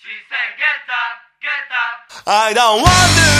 She said, Get up, get up. I don't want to.